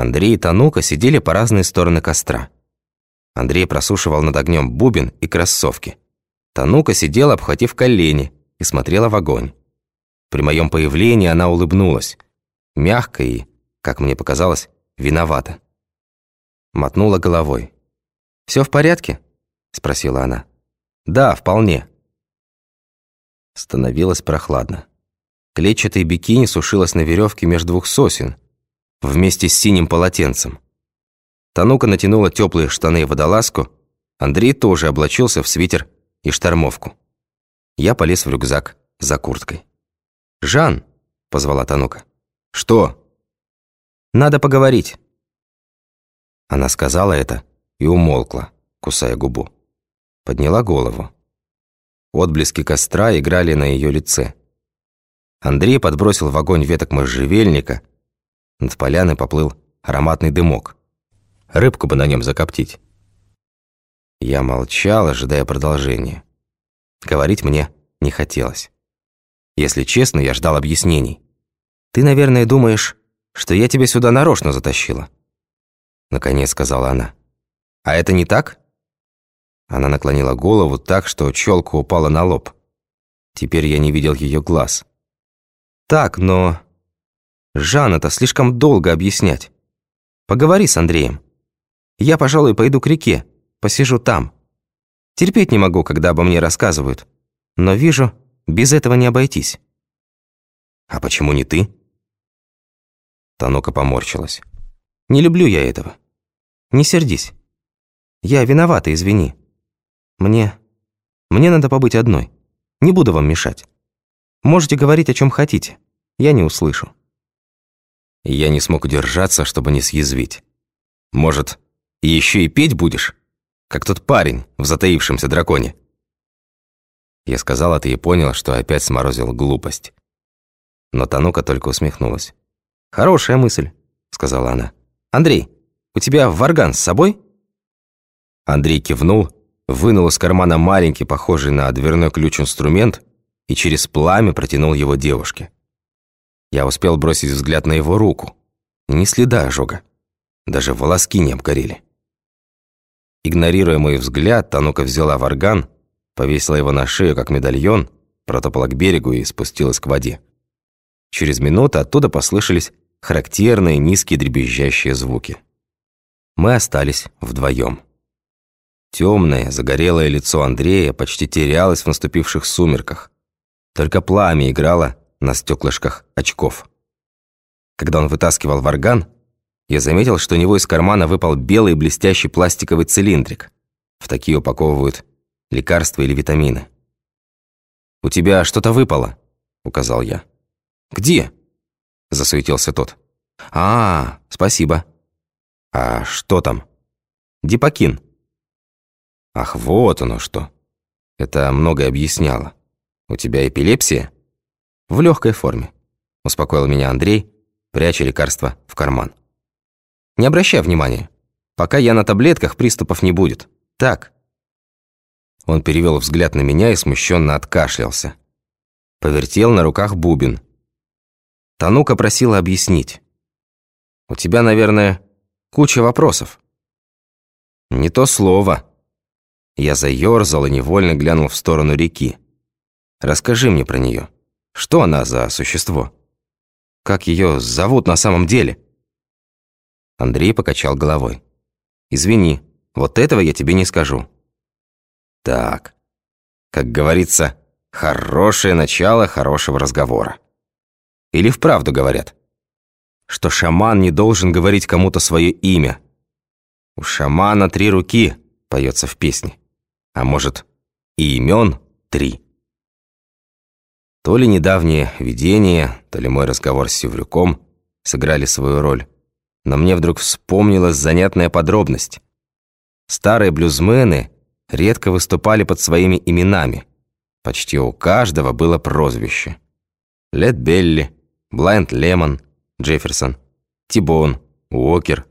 Андрей и Танука сидели по разные стороны костра. Андрей просушивал над огнем бубен и кроссовки. Танука сидела, обхватив колени, и смотрела в огонь. При моем появлении она улыбнулась, мягко и, как мне показалось, виновата. Мотнула головой. «Все в порядке?» – спросила она. «Да, вполне». Становилось прохладно. Клетчатый бикини сушилась на веревке между двух сосен, вместе с синим полотенцем. Танука натянула теплые штаны и водолазку, Андрей тоже облачился в свитер и штормовку. Я полез в рюкзак за курткой. «Жан!» – позвала Танука. «Что?» «Надо поговорить». Она сказала это и умолкла, кусая губу. Подняла голову. Отблески костра играли на ее лице. Андрей подбросил в огонь веток можжевельника. Над поляной поплыл ароматный дымок. Рыбку бы на нем закоптить. Я молчал, ожидая продолжения. Говорить мне не хотелось. Если честно, я ждал объяснений. «Ты, наверное, думаешь, что я тебя сюда нарочно затащила?» Наконец сказала она. «А это не так?» Она наклонила голову так, что челка упала на лоб. Теперь я не видел ее глаз. «Так, но...» «Жан, это слишком долго объяснять. Поговори с Андреем. Я, пожалуй, пойду к реке, посижу там. Терпеть не могу, когда обо мне рассказывают. Но вижу, без этого не обойтись». «А почему не ты?» Танока поморщилась. «Не люблю я этого. Не сердись. Я виновата, извини. Мне... Мне надо побыть одной. Не буду вам мешать. Можете говорить, о чем хотите. Я не услышу». Я не смог удержаться, чтобы не съязвить. «Может, еще и петь будешь? Как тот парень в затаившемся драконе?» Я сказал это и понял, что опять сморозил глупость. Но Танука только усмехнулась. «Хорошая мысль», — сказала она. «Андрей, у тебя варган с собой?» Андрей кивнул, вынул из кармана маленький, похожий на дверной ключ инструмент и через пламя протянул его девушке. Я успел бросить взгляд на его руку. Ни следа ожога. Даже волоски не обгорели. Игнорируя мой взгляд, Танука взяла варган, повесила его на шею, как медальон, протопала к берегу и спустилась к воде. Через минуту оттуда послышались характерные низкие дребезжащие звуки. Мы остались вдвоем. Темное, загорелое лицо Андрея почти терялось в наступивших сумерках. Только пламя играло на стеклышках очков. Когда он вытаскивал варган, я заметил, что у него из кармана выпал белый блестящий пластиковый цилиндрик. В такие упаковывают лекарства или витамины. «У тебя что-то выпало», — указал я. «Где?» — засуетился тот. «А, спасибо». «А что там?» «Дипакин». «Ах, вот оно что. Это многое объясняло. У тебя эпилепсия?» «В легкой форме», — успокоил меня Андрей, пряча лекарство в карман. «Не обращай внимания. Пока я на таблетках, приступов не будет. Так». Он перевел взгляд на меня и смущенно откашлялся. Повертел на руках бубен. Танука просила объяснить. «У тебя, наверное, куча вопросов». «Не то слово». Я заёрзал и невольно глянул в сторону реки. «Расскажи мне про нее. Что она за существо? Как ее зовут на самом деле?» Андрей покачал головой. «Извини, вот этого я тебе не скажу». «Так, как говорится, хорошее начало хорошего разговора». Или вправду говорят, что шаман не должен говорить кому-то свое имя. У шамана три руки, поется в песне. А может, и имен три. То ли недавнее видение, то ли мой разговор с Севрюком сыграли свою роль. Но мне вдруг вспомнилась занятная подробность. Старые блюзмены редко выступали под своими именами. Почти у каждого было прозвище. Лед Белли, Блайнд Лемон, Джефферсон, Тибон, Уокер,